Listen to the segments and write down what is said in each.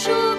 说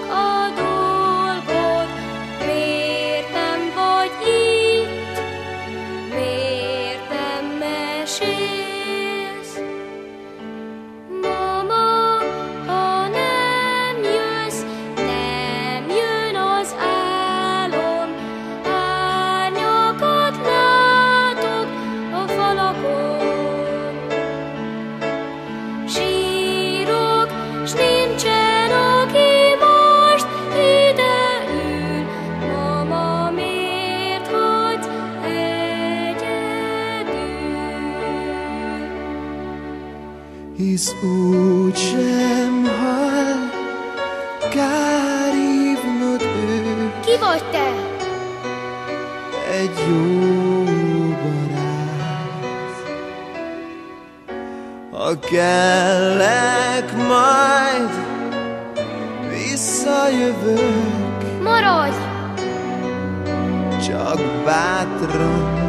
hisz úgy sem hal, kár hívnod őt. Ki vagy te? Egy jó barát. Ha kellek majd, visszajövök, Maradj! csak bátran